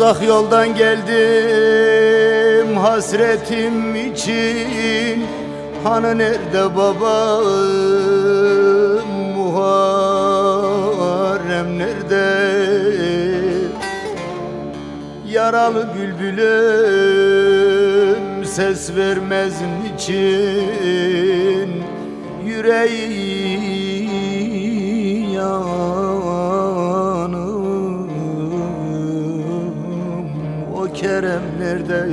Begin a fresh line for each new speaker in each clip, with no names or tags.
Uzak yoldan geldim hasretim için. Hani nerede babam? Muharrem nerede? Yaralı bülbülüm ses vermez niçin? Yüreği yanım Kerem nerede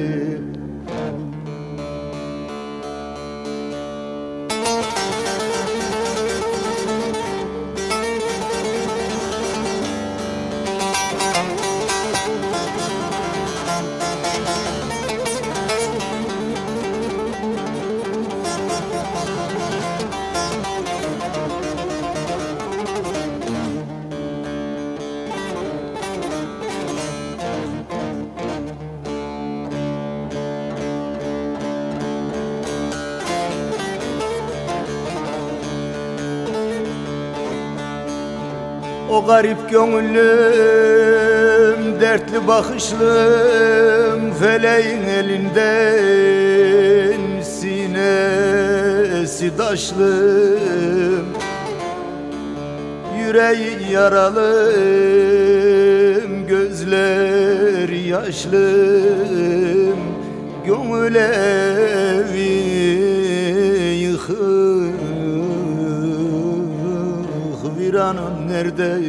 O garip gönüllüm, dertli bakışlım Feleğin elinden sinesi daşlım. Yüreği yaralım, gözler yaşlım. Gönül evi yıkık viranım nerede?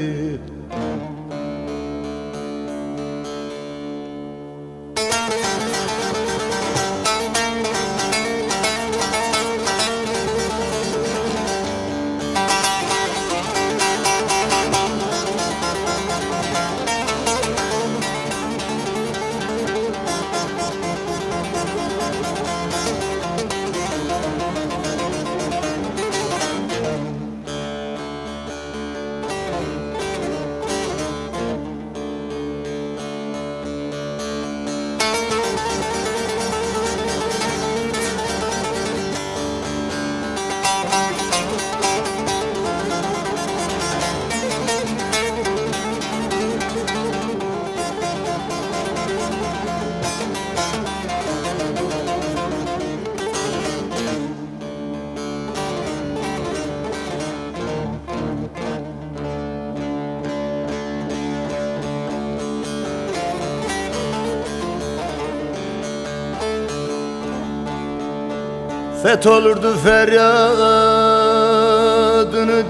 Fetholurdu feryadını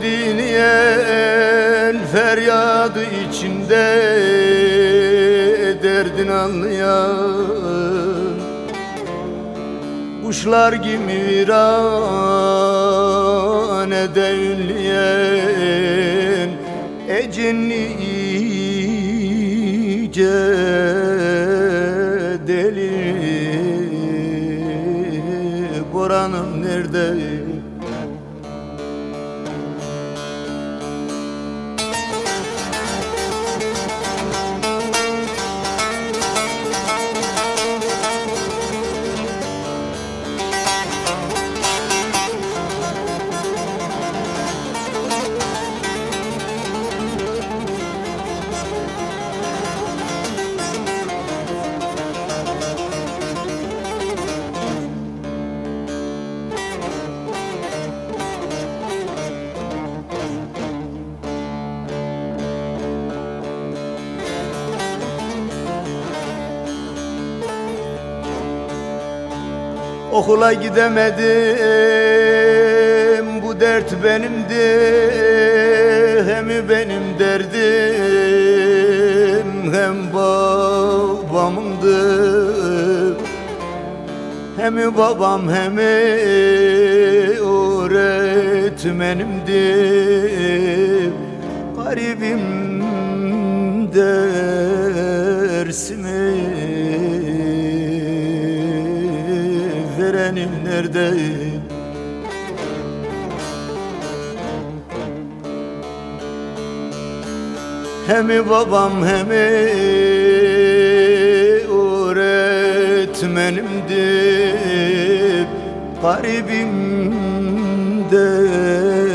dinleyen Feryadı içinde derdini anlayan. Kuşlar gibi virane devleyen Ecinli iyice Boranım nerede? Okula gidemedim. Bu dert benimdi Hem benim derdim Hem babamındı Hem babam hem öğretmenimdi Garibim dersimi nerede? Hem babam hem öğretmenimdi Garibim dersimi